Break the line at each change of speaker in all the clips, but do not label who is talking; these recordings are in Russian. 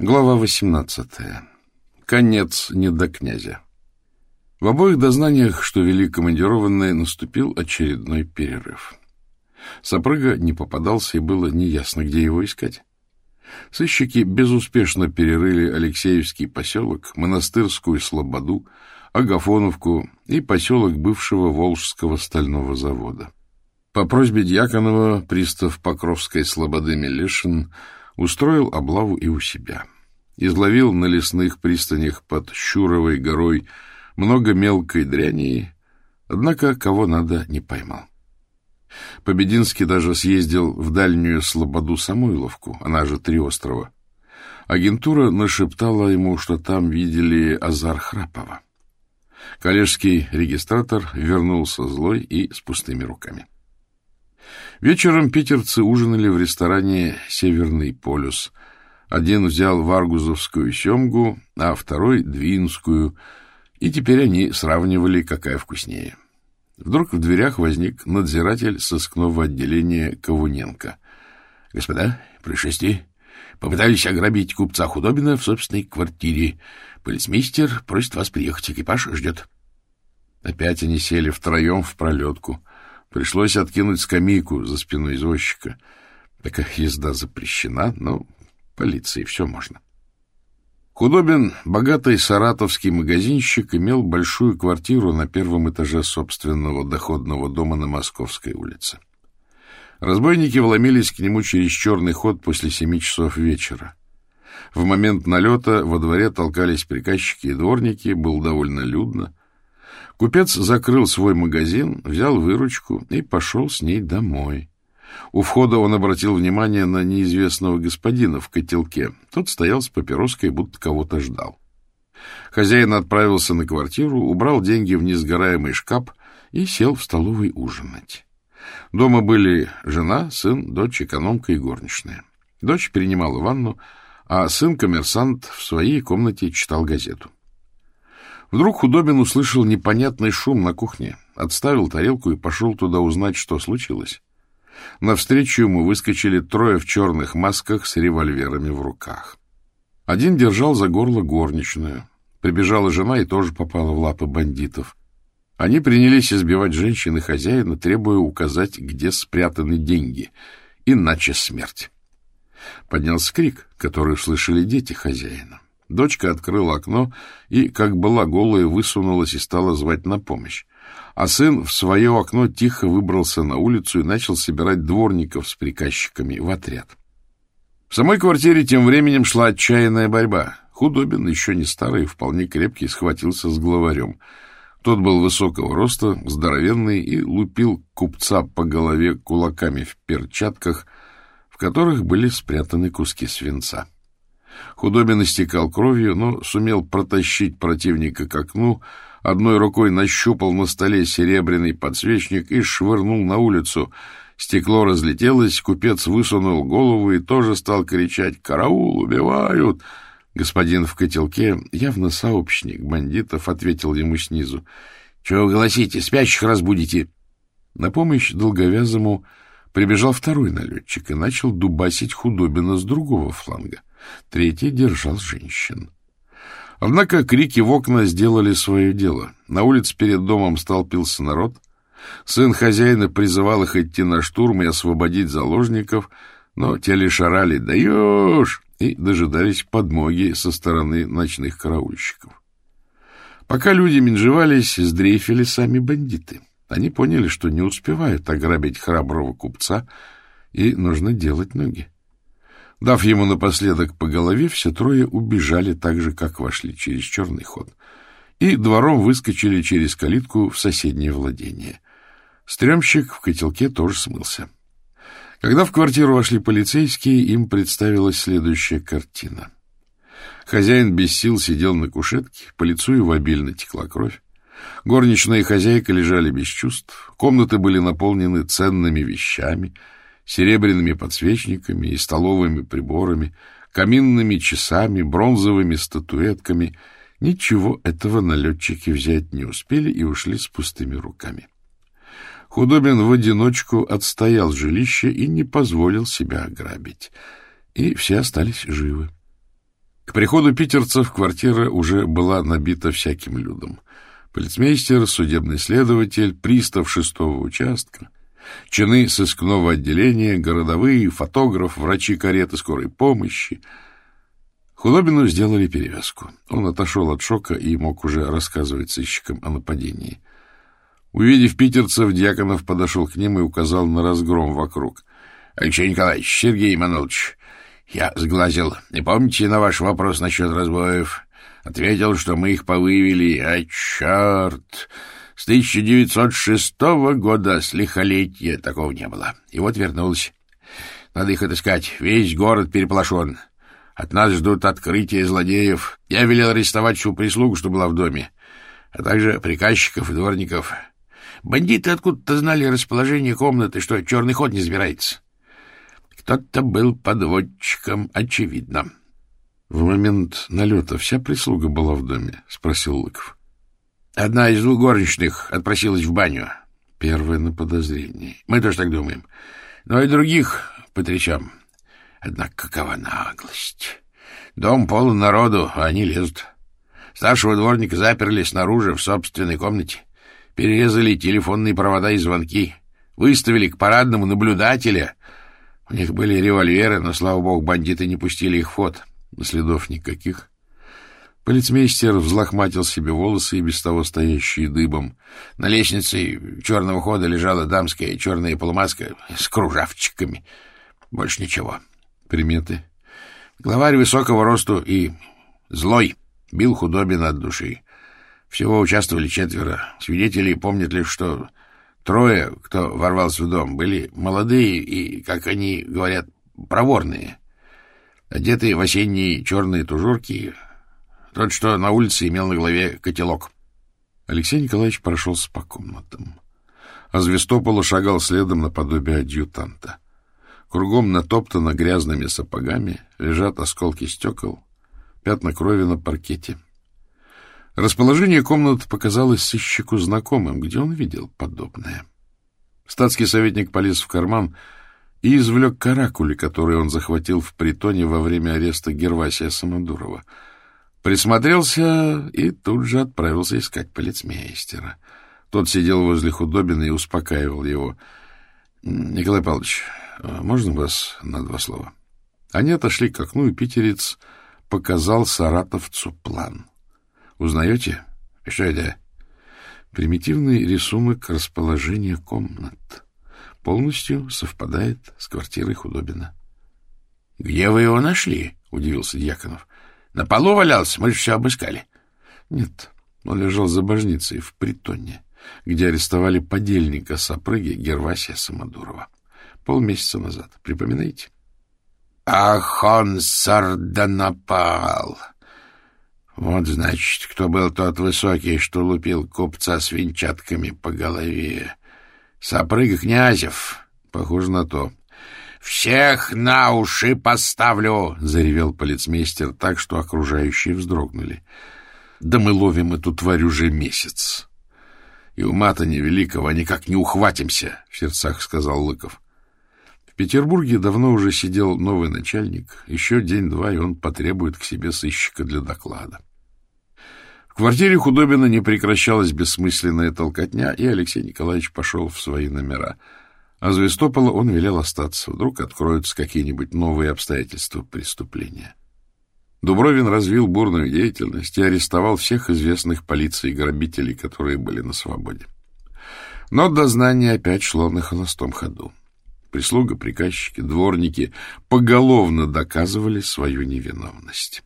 Глава 18. Конец не до князя. В обоих дознаниях, что вели командированные, наступил очередной перерыв. Сапрыга не попадался, и было неясно, где его искать. Сыщики безуспешно перерыли Алексеевский поселок, Монастырскую Слободу, Агафоновку и поселок бывшего Волжского стального завода. По просьбе Дьяконова пристав Покровской Слободы Мелешин устроил облаву и у себя. Изловил на лесных пристанях под Щуровой горой много мелкой дряни, однако кого надо не поймал. Побединский даже съездил в дальнюю Слободу Самойловку, она же Три острова. Агентура нашептала ему, что там видели Азар Храпова. Коллежский регистратор вернулся злой и с пустыми руками. Вечером питерцы ужинали в ресторане «Северный полюс». Один взял варгузовскую семгу, а второй — двинскую, и теперь они сравнивали, какая вкуснее. Вдруг в дверях возник надзиратель сыскного отделения Ковуненко. — Господа, происшествие. Попытались ограбить купца Худобина в собственной квартире. Полицмейстер просит вас приехать, экипаж ждет. Опять они сели втроем в пролетку — Пришлось откинуть скамейку за спиной извозчика. Такая езда запрещена, но полиции все можно. Худобин, богатый саратовский магазинщик, имел большую квартиру на первом этаже собственного доходного дома на Московской улице. Разбойники вломились к нему через черный ход после семи часов вечера. В момент налета во дворе толкались приказчики и дворники, было довольно людно. Купец закрыл свой магазин, взял выручку и пошел с ней домой. У входа он обратил внимание на неизвестного господина в котелке. Тот стоял с папироской, будто кого-то ждал. Хозяин отправился на квартиру, убрал деньги в несгораемый шкаф и сел в столовой ужинать. Дома были жена, сын, дочь, экономка и горничная. Дочь принимала ванну, а сын-коммерсант в своей комнате читал газету. Вдруг Худобин услышал непонятный шум на кухне, отставил тарелку и пошел туда узнать, что случилось. Навстречу ему выскочили трое в черных масках с револьверами в руках. Один держал за горло горничную. Прибежала жена и тоже попала в лапы бандитов. Они принялись избивать женщин и хозяина, требуя указать, где спрятаны деньги, иначе смерть. Поднялся крик, который услышали дети хозяина. Дочка открыла окно и, как была голая, высунулась и стала звать на помощь. А сын в свое окно тихо выбрался на улицу и начал собирать дворников с приказчиками в отряд. В самой квартире тем временем шла отчаянная борьба. Худобин, еще не старый, вполне крепкий, схватился с главарем. Тот был высокого роста, здоровенный и лупил купца по голове кулаками в перчатках, в которых были спрятаны куски свинца. Худобин истекал кровью, но сумел протащить противника к окну, одной рукой нащупал на столе серебряный подсвечник и швырнул на улицу. Стекло разлетелось, купец высунул голову и тоже стал кричать «Караул! Убивают!» Господин в котелке, явно сообщник бандитов, ответил ему снизу. — Чего вы гласите? Спящих разбудите! На помощь долговязому прибежал второй налетчик и начал дубасить худобина с другого фланга. Третий держал женщин. Однако крики в окна сделали свое дело. На улице перед домом столпился народ. Сын хозяина призывал их идти на штурм и освободить заложников, но те лишь орали «Даешь!» и дожидались подмоги со стороны ночных караульщиков. Пока люди менжевались, сдрейфили сами бандиты. Они поняли, что не успевают ограбить храброго купца, и нужно делать ноги. Дав ему напоследок по голове, все трое убежали так же, как вошли через черный ход, и двором выскочили через калитку в соседнее владение. Стремщик в котелке тоже смылся. Когда в квартиру вошли полицейские, им представилась следующая картина. Хозяин без сил сидел на кушетке, по лицу его обильно текла кровь. Горничная и хозяйка лежали без чувств, комнаты были наполнены ценными вещами — серебряными подсвечниками и столовыми приборами, каминными часами, бронзовыми статуэтками. Ничего этого налетчики взять не успели и ушли с пустыми руками. Худобин в одиночку отстоял жилище и не позволил себя ограбить. И все остались живы. приходу питерцев квартира уже была набита всяким людом. Полицмейстер, судебный следователь, пристав шестого участка, чины сыскного отделения, городовые, фотограф, врачи кареты скорой помощи. Худобину сделали перевязку. Он отошел от шока и мог уже рассказывать сыщикам о нападении. Увидев питерцев, Дьяконов подошел к ним и указал на разгром вокруг. — Алексей Николаевич, Сергей Манулович, я сглазил. Не помните на ваш вопрос насчет разбоев? Ответил, что мы их повывели. А черт! С 1906 года с лихолетия такого не было. И вот вернулся. Надо их отыскать. Весь город переполошен. От нас ждут открытия злодеев. Я велел арестовать всю прислугу, что была в доме, а также приказчиков и дворников. Бандиты откуда-то знали расположение комнаты, что черный ход не забирается. Кто-то был подводчиком, очевидно. — В момент налета вся прислуга была в доме? — спросил Лыков. — Одна из двух горничных отпросилась в баню. — Первое на подозрение. — Мы тоже так думаем. Но и других потрясем. Однако какова наглость. Дом полон народу, а они лезут. Старшего дворника заперли снаружи, в собственной комнате. Перерезали телефонные провода и звонки. Выставили к парадному наблюдателя — у них были револьверы, но, слава богу, бандиты не пустили их в ход. Следов никаких. Полицмейстер взлохматил себе волосы и без того стоящие дыбом. На лестнице черного хода лежала дамская черная полумаска с кружавчиками. Больше ничего. Приметы. Главарь высокого росту и злой бил худобин от души. Всего участвовали четверо. Свидетели помнят лишь, что Трое, кто ворвался в дом, были молодые и, как они говорят, проворные, одетые в осенние черные тужурки. Тот, что на улице, имел на голове котелок. Алексей Николаевич прошелся по комнатам. А Звестопола шагал следом наподобие адъютанта. Кругом натоптано грязными сапогами, лежат осколки стекол, пятна крови на паркете — Расположение комнат показалось сыщику знакомым, где он видел подобное. Статский советник полез в карман и извлек каракули, которые он захватил в притоне во время ареста Гервасия Самодурова. Присмотрелся и тут же отправился искать полицмейстера. Тот сидел возле худобина и успокаивал его. — Николай Павлович, можно вас на два слова? Они отошли к окну, и питерец показал саратовцу план — Узнаете? Что это? Примитивный рисунок расположения комнат. Полностью совпадает с квартирой Худобина. — Где вы его нашли? — удивился Дьяконов. — На полу валялся? Мы же все обыскали. — Нет, он лежал за божницей в притоне, где арестовали подельника сопрыги Гервасия Самодурова. Полмесяца назад. Припоминаете? — Ах, он сардонапал! Вот, значит, кто был тот высокий, что лупил купца с венчатками по голове. Сапрыга Князев. Похоже на то. «Всех на уши поставлю!» — заревел полицмейстер так, что окружающие вздрогнули. «Да мы ловим эту тварь уже месяц. И ума-то невеликого никак не ухватимся», — в сердцах сказал Лыков. В Петербурге давно уже сидел новый начальник. Еще день-два, и он потребует к себе сыщика для доклада квартире Худобина не прекращалась бессмысленная толкотня, и Алексей Николаевич пошел в свои номера. А Звестопола он велел остаться. Вдруг откроются какие-нибудь новые обстоятельства преступления. Дубровин развил бурную деятельность и арестовал всех известных полиции грабителей, которые были на свободе. Но дознание опять шло на холостом ходу. Прислуга, приказчики, дворники поголовно доказывали свою невиновность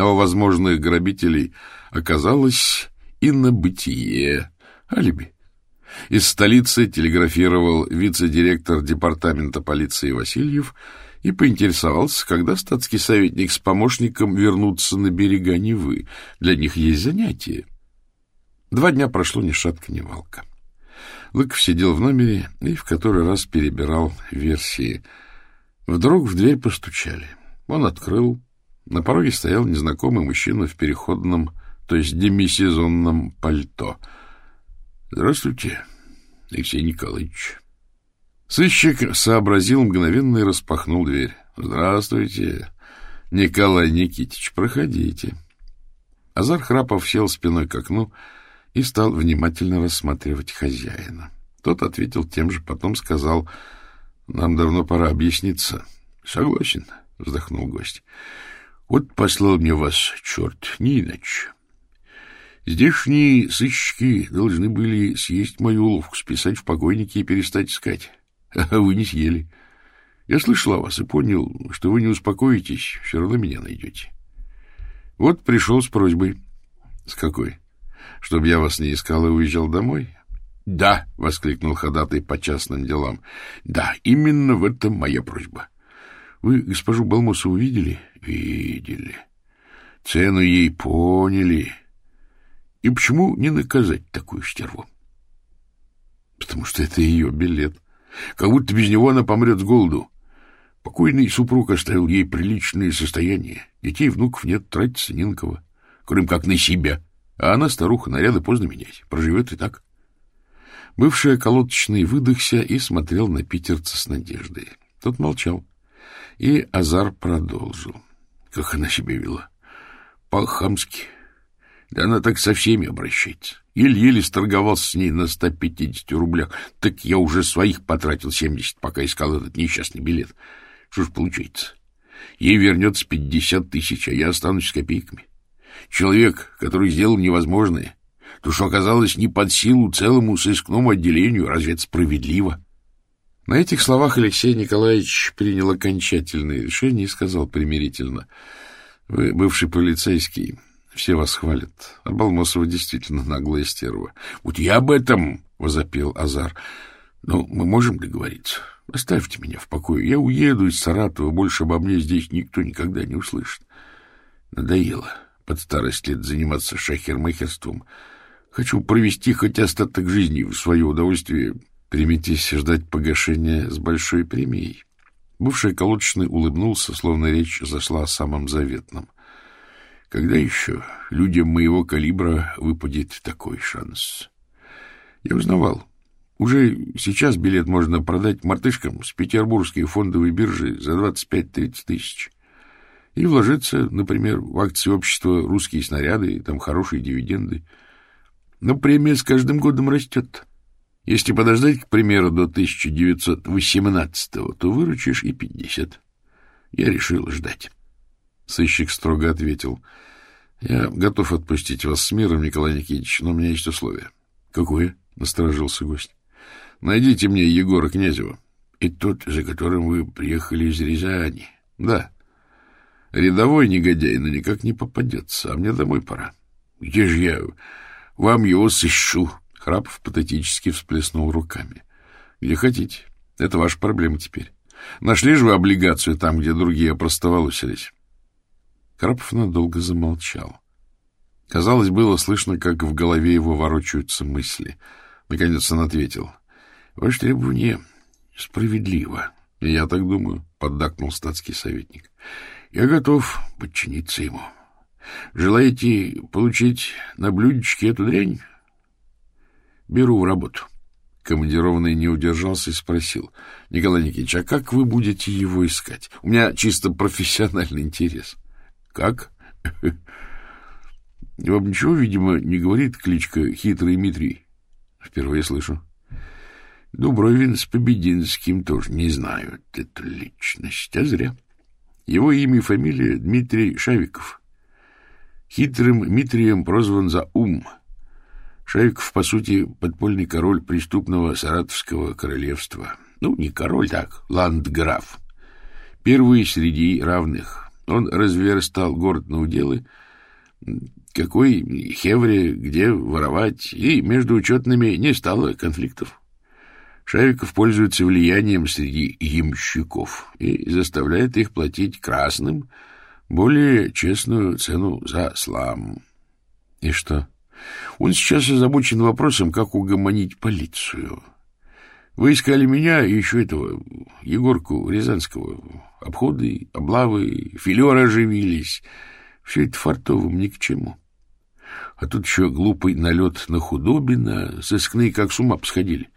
а у возможных грабителей оказалось и на бытие алиби. Из столицы телеграфировал вице-директор департамента полиции Васильев и поинтересовался, когда статский советник с помощником вернутся на берега Невы. Для них есть занятие. Два дня прошло ни шатка, ни валка. Лыков сидел в номере и в который раз перебирал версии. Вдруг в дверь постучали. Он открыл, на пороге стоял незнакомый мужчина в переходном, то есть демисезонном пальто. — Здравствуйте, Алексей Николаевич. Сыщик сообразил мгновенно и распахнул дверь. — Здравствуйте, — Николай Никитич, проходите. Азар Храпов сел спиной к окну и стал внимательно рассматривать хозяина. Тот ответил тем же, потом сказал, «Нам давно пора объясниться». «Согласен», — вздохнул гость. «Вот послал мне вас черт, не иначе. Здешние сыщики должны были съесть мою уловку, списать в покойнике и перестать искать. А вы не съели. Я слышал о вас и понял, что вы не успокоитесь, все равно меня найдете. Вот пришел с просьбой. — С какой? Чтоб я вас не искал и уезжал домой? — Да, — воскликнул ходатай по частным делам. — Да, именно в этом моя просьба. Вы госпожу Балмосову видели? — Видели. Цену ей поняли. И почему не наказать такую стерву? — Потому что это ее билет. Как будто без него она помрет с голоду. Покойный супруг оставил ей приличное состояние. Детей, внуков нет, тратиться не на кого. Кроме как на себя. А она, старуха, наряды поздно менять. Проживет и так. Бывший околоточный выдохся и смотрел на питерца с надеждой. Тот молчал. И Азар продолжил. Как она себя вела? По-хамски. Да она так со всеми обращается. Еле-еле сторговался с ней на 150 рублях. Так я уже своих потратил 70, пока искал этот несчастный билет. Что ж получается? Ей вернется 50 тысяч, а я останусь с копейками. Человек, который сделал невозможное, то, что оказалось не под силу целому сыскному отделению, разве это справедливо? На этих словах Алексей Николаевич принял окончательное решение и сказал примирительно. — Вы бывший полицейский, все вас хвалят. А Балмосова действительно наглая стерва. — Вот я об этом, — возопил Азар. — Ну, мы можем договориться. Оставьте меня в покое. Я уеду из Саратова. Больше обо мне здесь никто никогда не услышит. Надоело под старость лет заниматься шахермахерством. Хочу провести хоть остаток жизни в свое удовольствие. Примитесь ждать погашения с большой премией. Бывший колодочный улыбнулся, словно речь зашла о самом заветном. Когда еще людям моего калибра выпадет такой шанс? Я узнавал. Уже сейчас билет можно продать мартышкам с петербургской фондовой биржи за 25-30 тысяч. И вложиться, например, в акции общества «Русские снаряды», там хорошие дивиденды. Но премия с каждым годом растет. Если подождать, к примеру, до 1918-го, то выручишь и 50. Я решил ждать. Сыщик строго ответил. — Я готов отпустить вас с миром, Николай Никитич, но у меня есть условие. — Какое? — насторожился гость. Найдите мне Егора Князева. И тот, за которым вы приехали из Рязани. Да. Рядовой негодяй, но никак не попадется, а мне домой пора. Где же я вам его сыщу? Храпов патетически всплеснул руками. Где хотите. Это ваша проблема теперь. Нашли же вы облигацию там, где другие опростоволосились. Храпов надолго замолчал. Казалось, было слышно, как в голове его ворочаются мысли. Наконец он ответил. Ваше требование справедливо. — Я так думаю, — поддакнул статский советник. — Я готов подчиниться ему. Желаете получить на блюдечке эту дрянь? Беру в работу. Командированный не удержался и спросил. — Николай Никитич, а как вы будете его искать? У меня чисто профессиональный интерес. — Как? — Вам ничего, видимо, не говорит кличка Хитрый Дмитрий? — Впервые слышу. — Дубровин с Побединским тоже не знают эту личность, а зря. Его имя и фамилия Дмитрий Шавиков. Хитрым Дмитрием прозван за ум. Шавиков, по сути, подпольный король преступного Саратовского королевства. Ну, не король, так, ландграф. Первый среди равных. Он разверстал город на уделы, какой хевре, где воровать, и между учетными не стало конфликтов. Шавиков пользуется влиянием среди ямщиков и заставляет их платить красным более честную цену за слам. И что? Он сейчас озабочен вопросом, как угомонить полицию. Вы искали меня и еще этого Егорку Рязанского. Обходы, облавы, филеры оживились. Все это фартовым ни к чему. А тут еще глупый налет на худобина, сыскные как с ума посходили.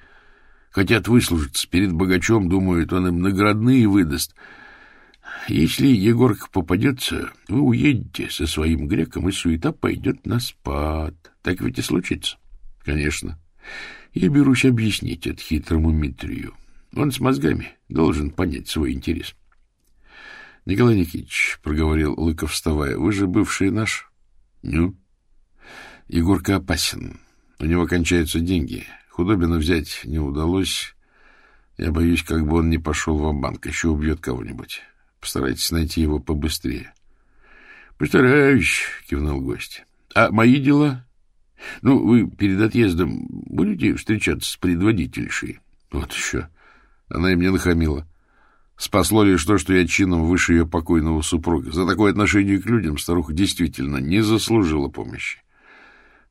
Хотят выслужиться перед богачом, думают, он им наградные выдаст.
Если Егорка попадется, вы уедете со своим греком, и суета пойдет на спад. Так ведь и случится? — Конечно. Я берусь объяснить это хитрому Митрию. Он с мозгами должен понять свой интерес. — Николай Никитич, — проговорил Лыков, вставая, — вы же бывший наш? — Ну? — Егорка опасен. У него кончаются деньги. Худобина взять не удалось. Я боюсь, как бы он не пошел в банк еще убьет кого-нибудь. Постарайтесь найти его побыстрее. — Постараюсь, — кивнул гость. — А мои дела? Ну, вы перед отъездом будете встречаться с предводительшей? Вот еще. Она и мне нахамила. Спасло лишь то, что я чином выше ее покойного супруга. За такое отношение к людям старуха действительно не заслужила помощи.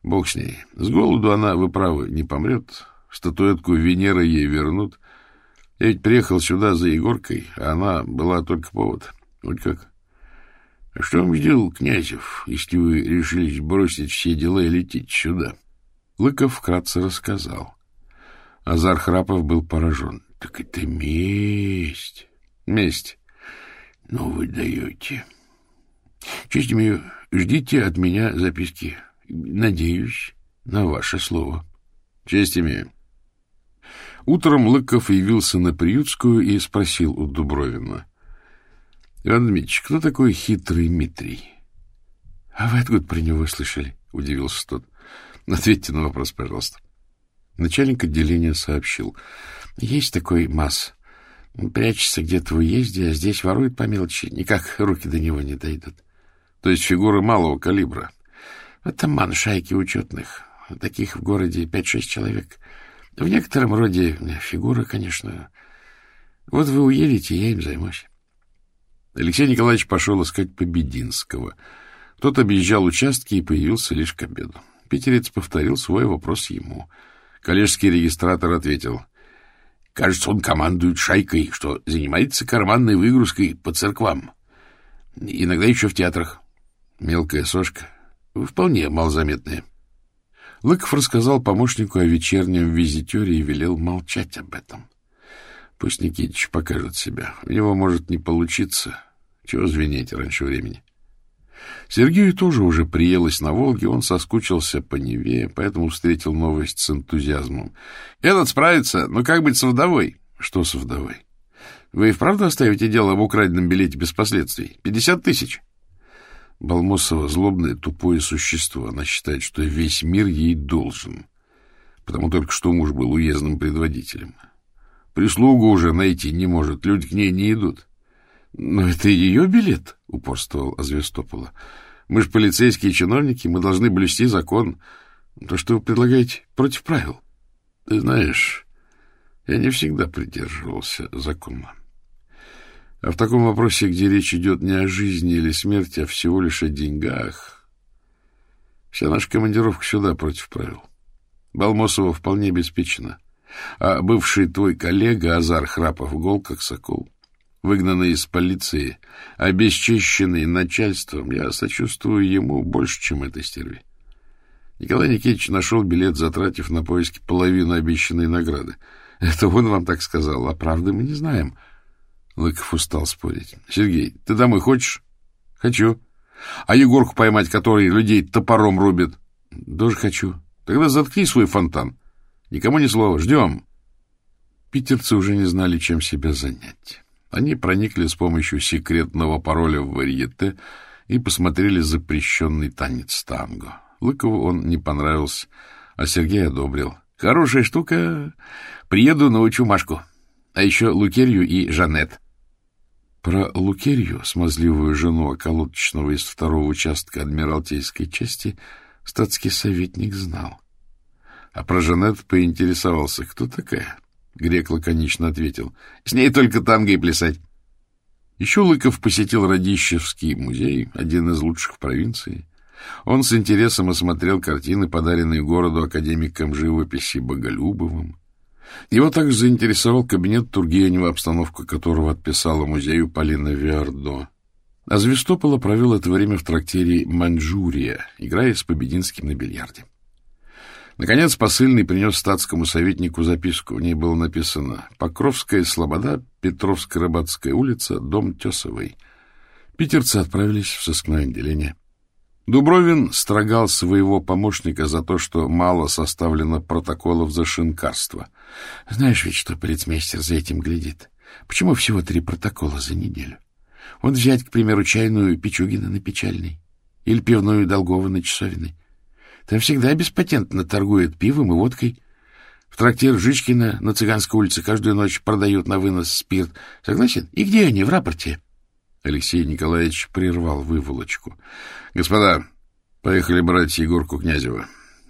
Бог с ней. С голоду она, вы правы, не помрет. Статуэтку Венеры ей вернут. Я ведь приехал сюда за Егоркой, а она была только повод. Вот как. Что вам сделал Князев, если вы решились бросить все дела и лететь сюда? Лыков вкратце рассказал. Азар Храпов был поражен. — Так это месть. — Месть. — Ну, вы даете. Честь имею, ждите от меня записки. Надеюсь на ваше слово. — Честь имею. Утром Лыков явился на Приютскую и спросил у Дубровина. — Иван Дмитриевич, кто такой хитрый Митрий? — А вы откуда про него слышали? — удивился тот. — Ответьте на вопрос, пожалуйста. Начальник отделения сообщил. — Есть такой масс. Прячется где-то в уезде, а здесь ворует по мелочи. Никак руки до него не дойдут. То есть фигуры малого калибра. Это ман шайки учетных. Таких в городе пять-шесть человек. В некотором роде фигура, конечно. Вот вы уедете, я им займусь. Алексей Николаевич пошел искать Побединского. Тот объезжал участки и появился лишь к обеду. Питерец повторил свой вопрос ему. Коллежский регистратор ответил. — Кажется, он командует шайкой, что занимается карманной выгрузкой по церквам. Иногда еще в театрах. Мелкая сошка. Вполне малозаметная. Лыков рассказал помощнику о вечернем визитере и велел молчать об этом. Пусть Никитич покажет себя. У него может не получиться. Чего звенеть раньше времени? Сергею тоже уже приелось на Волге, он соскучился по Неве, поэтому встретил новость с энтузиазмом. — Этот справится, но как быть с вдовой? — Что с вдовой? — Вы и вправду оставите дело об украденном билете без последствий? Пятьдесят тысяч? Балмосова злобное, тупое существо. Она считает, что весь мир ей должен. Потому только что муж был уездным предводителем. Прислугу уже найти не может, люди к ней не идут. — Но это ее билет, — упорствовал Азвестопола. — Мы же полицейские чиновники, мы должны блюсти закон. То, что вы предлагаете, против правил. Ты знаешь, я не всегда придерживался закона. А в таком вопросе, где речь идет не о жизни или смерти, а всего лишь о деньгах, вся наша командировка сюда против правил. Балмосова вполне обеспечена. А бывший твой коллега Азар Храпов гол как сокол, выгнанный из полиции, обесчищенный начальством, я сочувствую ему больше, чем этой стерве. Николай Никитич нашел билет, затратив на поиски половину обещанной награды. Это он вам так сказал, а правды мы не знаем — Лыков устал спорить. — Сергей, ты домой хочешь? — Хочу. — А Егорку поймать, который людей топором рубит? — Тоже хочу. — Тогда заткни свой фонтан. Никому ни слова. Ждем. Питерцы уже не знали, чем себя занять. Они проникли с помощью секретного пароля в варьете и посмотрели запрещенный танец танго. Лыкову он не понравился, а Сергей одобрил. — Хорошая штука. Приеду, научу Машку. А еще Лукерью и Жанет. Про Лукерью, смазливую жену околоточного из второго участка Адмиралтейской части, статский советник знал. А про Жанет поинтересовался, кто такая. Грек лаконично ответил, с ней только танго и плясать. Еще Лыков посетил Радищевский музей, один из лучших в провинции. Он с интересом осмотрел картины, подаренные городу академиком живописи Боголюбовым. Его также заинтересовал кабинет Тургенева, обстановку которого отписала музею Полина Виардо. А Звестопола провел это время в трактире «Маньчжурия», играя с Побединским на бильярде. Наконец посыльный принес статскому советнику записку. В ней было написано «Покровская слобода,
Петровско-Рыбацкая улица, дом Тесовой. Питерцы отправились в сыскное отделение. Дубровин строгал своего помощника за то, что мало составлено протоколов за шинкарство. Знаешь ведь, что полицмейстер за этим глядит? Почему всего три протокола за неделю? Вот взять, к примеру, чайную Пичугина на Печальной или пивную Долгова на Часовиной. Там всегда беспатентно торгуют пивом и водкой. В трактир Жичкина на Цыганской улице каждую ночь продают на вынос спирт. Согласен? И где они в рапорте? Алексей Николаевич прервал выволочку. — Господа, поехали брать Егорку Князева.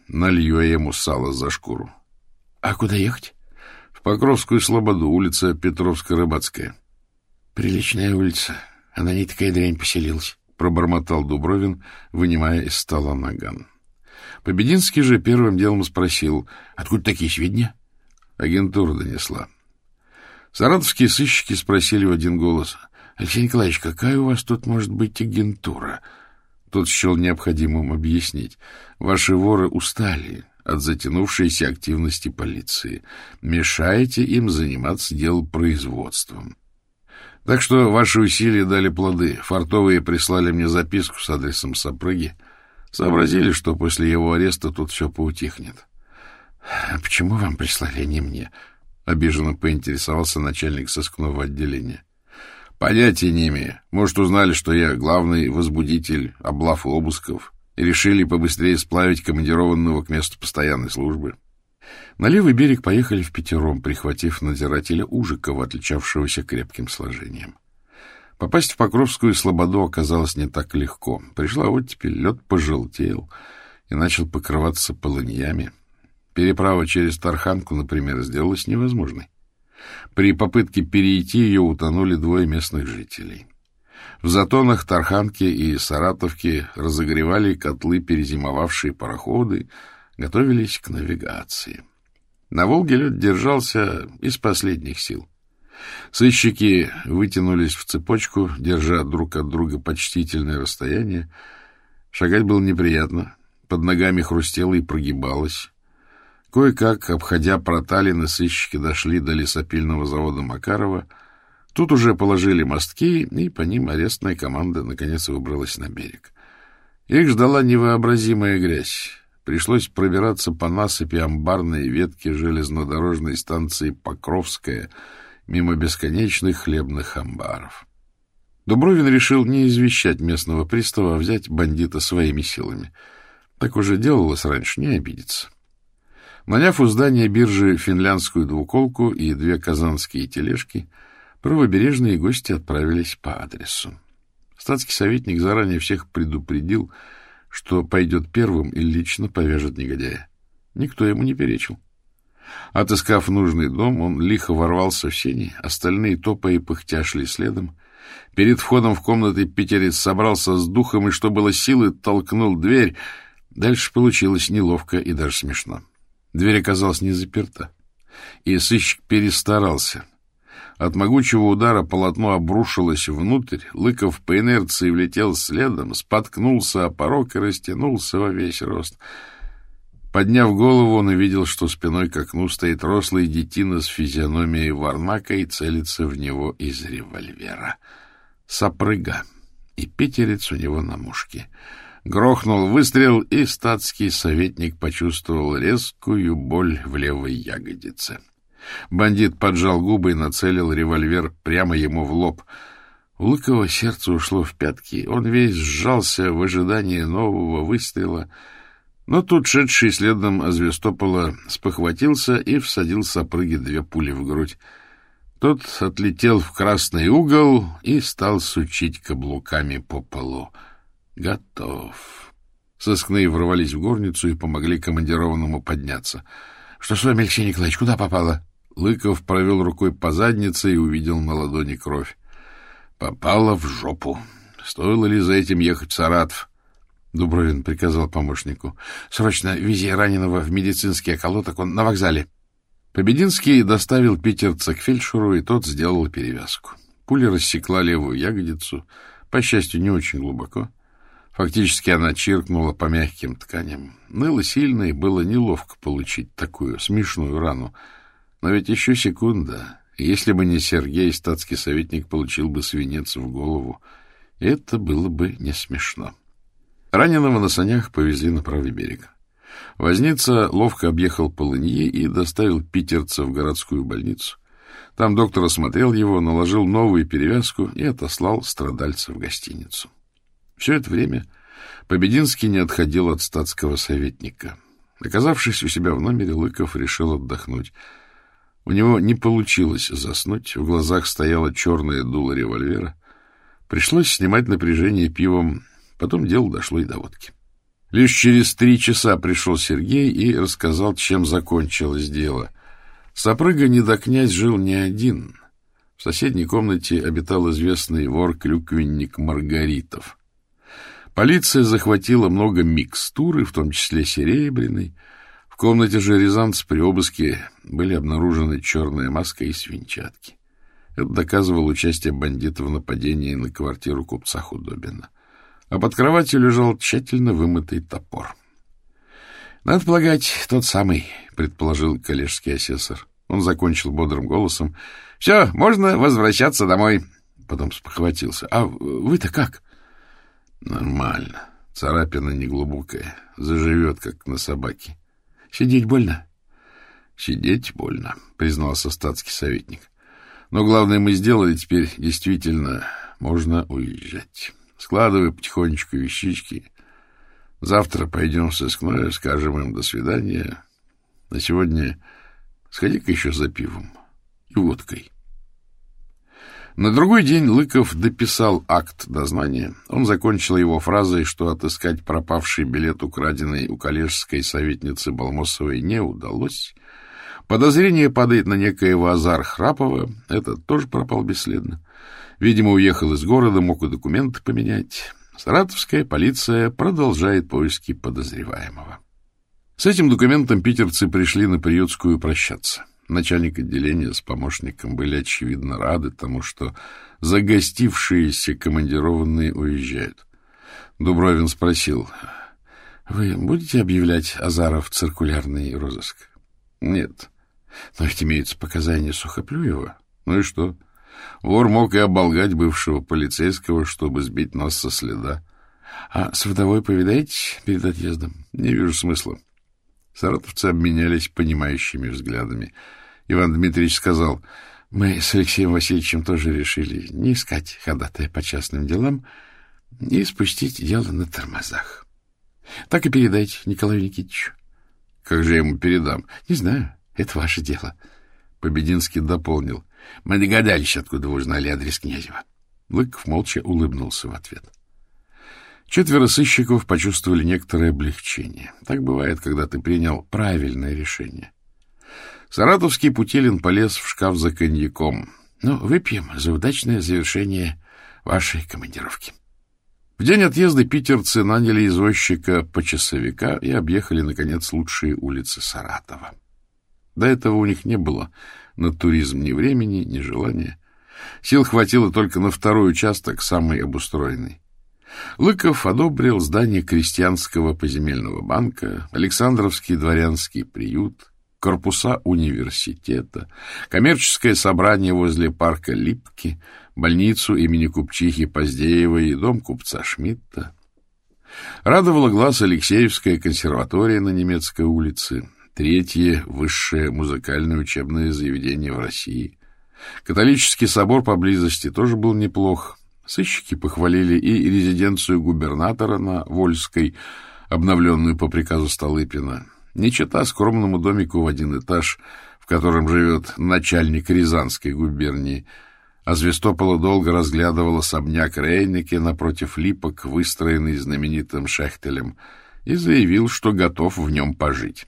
Налью я ему сало за шкуру. — А куда ехать? — В Покровскую Слободу, улица Петровско-Рыбацкая. — Приличная улица. А на ней такая дрянь поселилась, — пробормотал Дубровин, вынимая из стола наган. Побединский же первым делом спросил, откуда такие сведения? Агентура донесла. Саратовские сыщики спросили в один голос — Алексей Николаевич, какая у вас тут может быть агентура? Тот счел необходимым объяснить. Ваши воры устали от затянувшейся активности полиции. Мешаете им заниматься делопроизводством. Так что ваши усилия дали плоды. Фартовые прислали мне записку с адресом Сапрыги. Сообразили, что после его ареста тут все поутихнет. — Почему вам прислали, а не мне? — обиженно поинтересовался начальник сыскного отделения. Понятия не имею. Может, узнали, что я главный возбудитель облав и обысков, и решили побыстрее сплавить командированного к месту постоянной службы. На левый берег поехали в пятером, прихватив надзирателя Ужикова, отличавшегося крепким сложением. Попасть в Покровскую слободу оказалось не так легко. Пришла оттепель, лед пожелтел и начал покрываться полыньями. Переправа через Тарханку, например, сделалась невозможной. При попытке перейти ее утонули двое местных жителей. В затонах Тарханки и Саратовки разогревали котлы перезимовавшие пароходы, готовились к навигации. На Волге лед держался из последних сил. Сыщики вытянулись в цепочку, держа друг от друга почтительное расстояние. Шагать было неприятно, под ногами хрустело и прогибалось. Кое-как, обходя проталины, сыщики дошли до лесопильного завода Макарова. Тут уже положили мостки, и по ним арестная команда наконец выбралась на берег. Их ждала невообразимая грязь. Пришлось пробираться по насыпи амбарной ветки железнодорожной станции Покровская мимо бесконечных хлебных амбаров. Дубровин решил не извещать местного пристава, а взять бандита своими силами. Так уже делалось раньше, не обидится. Наняв у здания биржи финляндскую двуколку и две казанские тележки, правобережные гости отправились по адресу. Статский советник заранее всех предупредил, что пойдет первым и лично повяжет негодяя. Никто ему не перечил. Отыскав нужный дом, он лихо ворвался в сени, остальные топая и пыхтя шли следом. Перед входом в комнаты питерец собрался с духом и, что было силы, толкнул дверь. Дальше получилось неловко и даже смешно. Дверь оказалась не заперта, и сыщик перестарался. От могучего удара полотно обрушилось внутрь, Лыков по инерции влетел следом, споткнулся о порог и растянулся во весь рост. Подняв голову, он увидел, что спиной к окну стоит рослый детина с физиономией варнака и целится в него из револьвера. Сопрыга, и питерец у него на мушке — Грохнул выстрел, и статский советник почувствовал резкую боль в левой ягодице. Бандит поджал губы и нацелил револьвер прямо ему в лоб. У Лыкова сердце ушло в пятки. Он весь сжался в ожидании нового выстрела. Но тут шедший следом Азвестопола спохватился и всадил сопрыги две пули в грудь. Тот отлетел в красный угол и стал сучить каблуками по полу. Готов. Сыскные ворвались в горницу и помогли командированному подняться. — Что с вами, Алексей Николаевич, куда попало? Лыков провел рукой по заднице и увидел на ладони кровь. — Попало в жопу. Стоило ли за этим ехать в Саратов? Дубровин приказал помощнику. — Срочно вези раненого в медицинский околоток, он на вокзале. Побединский доставил питерца к фельдшеру, и тот сделал перевязку. Пуля рассекла левую ягодицу, по счастью, не очень глубоко. Фактически она чиркнула по мягким тканям. Ныло сильно, и было неловко получить такую смешную рану. Но ведь еще секунда, Если бы не Сергей, статский советник получил бы свинец в голову. Это было бы не смешно. Раненого на санях повезли на правый берег. Возница ловко объехал полыньи и доставил питерца в городскую больницу. Там доктор осмотрел его, наложил новую перевязку и отослал страдальца в гостиницу. Все это время Побединский не отходил от статского советника. Оказавшись у себя в номере, Лыков решил отдохнуть. У него не получилось заснуть, в глазах стояло черное дуло револьвера. Пришлось снимать напряжение пивом, потом дело дошло и до водки. Лишь через три часа пришел Сергей и рассказал, чем закончилось дело. Сопрыга недокнязь жил не один. В соседней комнате обитал известный вор-клюквенник Маргаритов. Полиция захватила много микстуры, в том числе серебряной. В комнате же Рязанца при обыске были обнаружены черная маска и свинчатки. Это доказывало участие бандитов в нападении на квартиру купца Худобина. А под кроватью лежал тщательно вымытый топор. — Надо полагать, тот самый, — предположил коллежский асессор. Он закончил бодрым голосом. — Все, можно возвращаться домой. Потом спохватился. — А вы-то как? — Нормально. Царапина неглубокая. Заживет, как на собаке. Сидеть больно? Сидеть больно, признался статский советник. Но главное мы сделали, теперь действительно можно уезжать. Складывай потихонечку вещички. Завтра пойдем в сыскное, скажем им до свидания. На сегодня сходи-ка еще за пивом и водкой. На другой день Лыков дописал акт дознания. Он закончил его фразой, что отыскать пропавший билет, украденный у коллежской советницы Балмосовой, не удалось. Подозрение падает на некоего Азар Храпова. Этот тоже пропал бесследно. Видимо, уехал из города, мог и документы поменять. Саратовская полиция продолжает поиски подозреваемого. С этим документом питерцы пришли на приютскую прощаться. Начальник отделения с помощником были, очевидно, рады тому, что загостившиеся командированные уезжают. Дубровин спросил, «Вы будете объявлять Азаров циркулярный розыск?» «Нет. Но ведь имеются показания Сухоплюева. Ну и что? Вор мог и оболгать бывшего полицейского, чтобы сбить нас со следа. А с вдовой повидаете перед отъездом? Не вижу смысла». Саратовцы обменялись понимающими взглядами. Иван Дмитриевич сказал, мы с Алексеем Васильевичем тоже решили не искать ходатая по частным делам и спустить дело на тормозах. Так и передайте Николаю Никитичу. Как же я ему передам? Не знаю, это ваше дело. Побединский дополнил. Мы догадались, откуда вы узнали адрес Князева. Лыков молча улыбнулся в ответ. — Четверо сыщиков почувствовали некоторое облегчение. Так бывает, когда ты принял правильное решение. Саратовский Путилин полез в шкаф за коньяком. Ну, выпьем за удачное завершение вашей командировки. В день отъезда питерцы наняли извозчика-почасовика и объехали, наконец, лучшие улицы Саратова. До этого у них не было на туризм ни времени, ни желания. Сил хватило только на второй участок, самый обустроенный. Лыков одобрил здание крестьянского поземельного банка, Александровский дворянский приют, корпуса университета, коммерческое собрание возле парка Липки, больницу имени купчихи Поздеевой и дом купца Шмидта. Радовала глаз Алексеевская консерватория на немецкой улице, третье высшее музыкальное учебное заведение в России. Католический собор поблизости тоже был неплох — Сыщики похвалили и резиденцию губернатора на Вольской, обновленную по приказу Столыпина, не чета скромному домику в один этаж, в котором живет начальник Рязанской губернии, а Звестопола долго разглядывал особняк Рейнике напротив липок, выстроенный знаменитым Шехтелем, и заявил, что готов в нем пожить.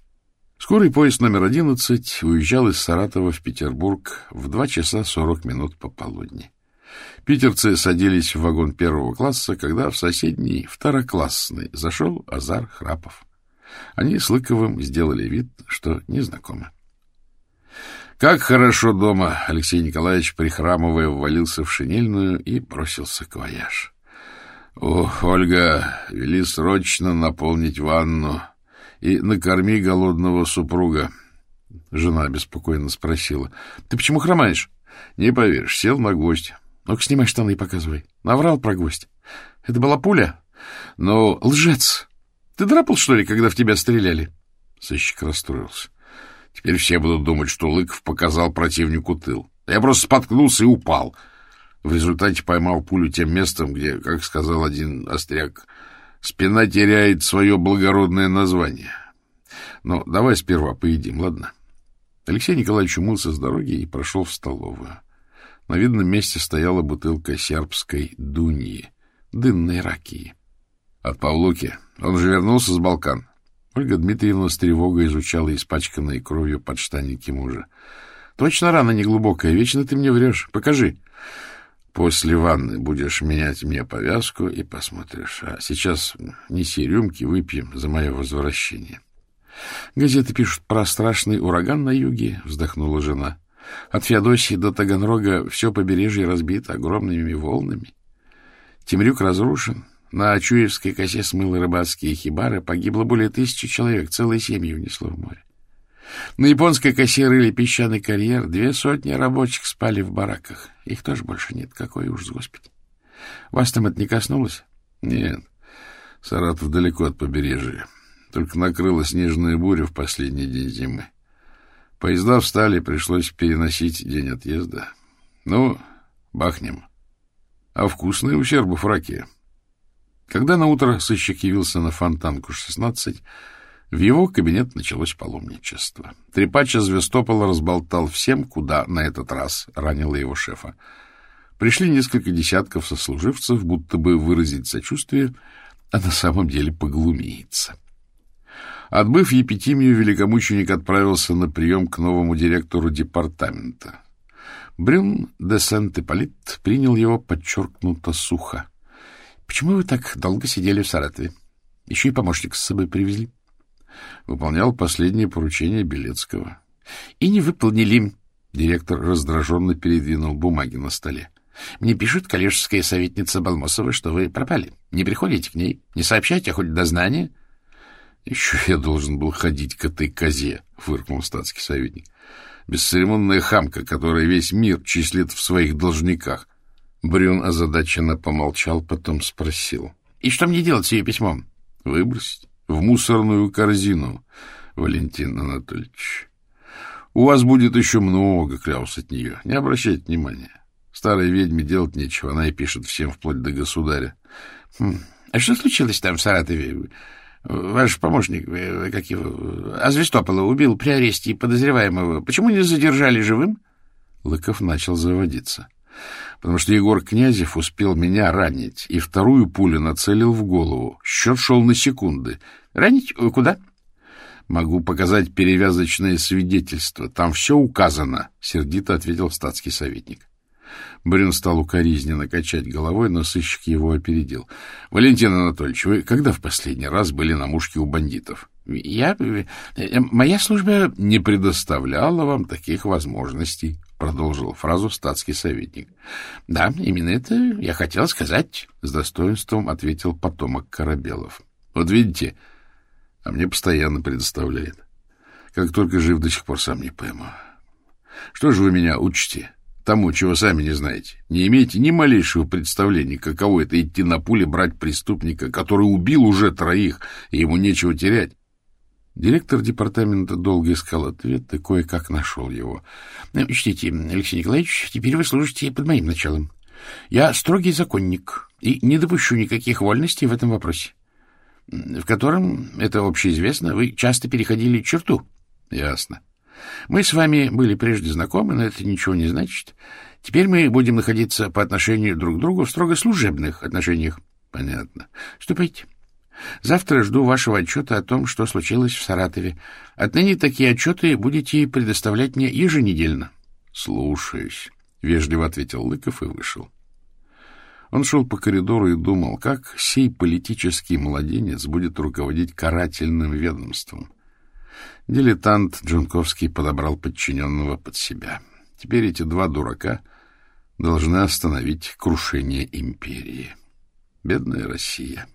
Скорый поезд номер одиннадцать уезжал из Саратова в Петербург в два часа сорок минут пополудни. Питерцы садились в вагон первого класса, когда в соседний, второклассный, зашел Азар Храпов. Они с Лыковым сделали вид, что незнакомы. Как хорошо дома! Алексей Николаевич, прихрамывая, ввалился в шинельную и бросился к вояж. — О, Ольга, вели срочно наполнить ванну и накорми голодного супруга. Жена беспокойно спросила. — Ты почему хромаешь? Не поверишь, сел на гвоздь.
Ну-ка, снимай штаны и показывай. Наврал про гвоздь. Это была пуля?
Но
лжец. Ты драпал, что ли, когда в тебя стреляли?
Сыщик расстроился. Теперь все будут думать, что Лыков показал противнику тыл. Я просто споткнулся и упал. В результате поймал пулю тем местом, где, как сказал один остряк, спина теряет свое благородное название. Но давай сперва поедим, ладно? Алексей Николаевич умылся с дороги и прошел в столовую. На видном месте стояла бутылка сербской дуньи, дынной ракии. От Павлуки. Он же вернулся с Балкан. Ольга Дмитриевна с тревогой изучала испачканные кровью подштанники мужа. — Точно рана неглубокая, вечно ты мне врешь. Покажи. После ванны будешь менять мне повязку и посмотришь. А сейчас неси рюмки, выпьем за мое возвращение. — Газеты пишут про страшный ураган на юге, — вздохнула жена. От Феодосии до Таганрога все побережье разбито огромными волнами. Темрюк разрушен. На Ачуевской косе смыло рыбацкие хибары. Погибло более тысячи человек. Целые семьи унесло в море. На японской косе рыли песчаный карьер. Две сотни рабочих спали в бараках. Их тоже больше нет. Какой ужас, Господи. Вас там это не коснулось? Нет. Саратов далеко от побережья. Только накрыла снежная буря в последний день зимы. Поезда встали, пришлось переносить день отъезда. Ну, бахнем. А вкусные ущербов раки. Когда наутро сыщик явился на Фонтанку-16, в его кабинет началось паломничество. Трепач из разболтал всем, куда на этот раз ранило его шефа. Пришли несколько десятков сослуживцев, будто бы выразить сочувствие, а на самом деле поглумиться. Отбыв епитимию, великомученик отправился на прием к новому директору департамента. Брюн де Сент-Ипполит принял его подчеркнуто сухо. — Почему вы так долго сидели в Саратове? Еще и помощник с собой привезли. Выполнял последнее поручение Белецкого. — И не выполнили. Директор раздраженно передвинул бумаги на столе. — Мне пишет коллежская советница Балмосова, что вы пропали. Не приходите к ней, не сообщайте хоть дознание. — еще я должен был ходить к этой козе, — фыркнул статский советник. Бесцеремонная хамка, которая весь мир числит в своих должниках. Брюн озадаченно помолчал, потом спросил. — И что мне делать с ее письмом? — Выбросить в мусорную корзину, Валентин Анатольевич. У вас будет еще много кляус от нее. Не обращайте внимания. Старой ведьме делать нечего, она и пишет всем вплоть до государя. Хм. — А что случилось там в Саратове? Ваш помощник, э, как его, Азвестопола, убил при аресте подозреваемого. Почему не задержали живым? Лыков начал заводиться. Потому что Егор Князев успел меня ранить, и вторую пулю нацелил в голову. Счет шел на секунды. Ранить? Куда? Могу показать перевязочное свидетельство. Там все указано, — сердито ответил статский советник. Брюн стал укоризненно качать головой, но сыщик его опередил. — Валентин Анатольевич, вы когда в последний раз были на мушке у бандитов? — Я... Э, моя служба не предоставляла вам таких возможностей, — продолжил фразу статский советник. — Да, именно это я хотел сказать, — с достоинством ответил потомок Корабелов. — Вот видите, а мне постоянно предоставляет. Как только жив, до сих пор сам не пойму. Что же вы меня учите? тому, чего сами не знаете. Не имеете ни малейшего представления, каково это идти на пуле брать преступника, который убил уже троих, и ему нечего терять. Директор департамента долго искал ответ и кое-как нашел его. Ну, — Учтите, Алексей Николаевич, теперь вы служите под моим началом. Я строгий законник и не допущу никаких вольностей в этом вопросе, в котором, это общеизвестно, вы часто переходили черту. — Ясно. — мы с вами были прежде знакомы, но это ничего не значит. Теперь мы будем находиться по отношению друг к другу в строго служебных отношениях. Понятно. Ступайте. Завтра жду вашего отчета о том, что случилось в Саратове. Отныне такие отчеты будете предоставлять мне еженедельно. — Слушаюсь, — вежливо ответил Лыков и вышел. Он шел по коридору и думал, как сей политический младенец будет руководить карательным ведомством. Дилетант Джунковский подобрал подчиненного под себя. Теперь эти два дурака должны остановить крушение империи. Бедная Россия.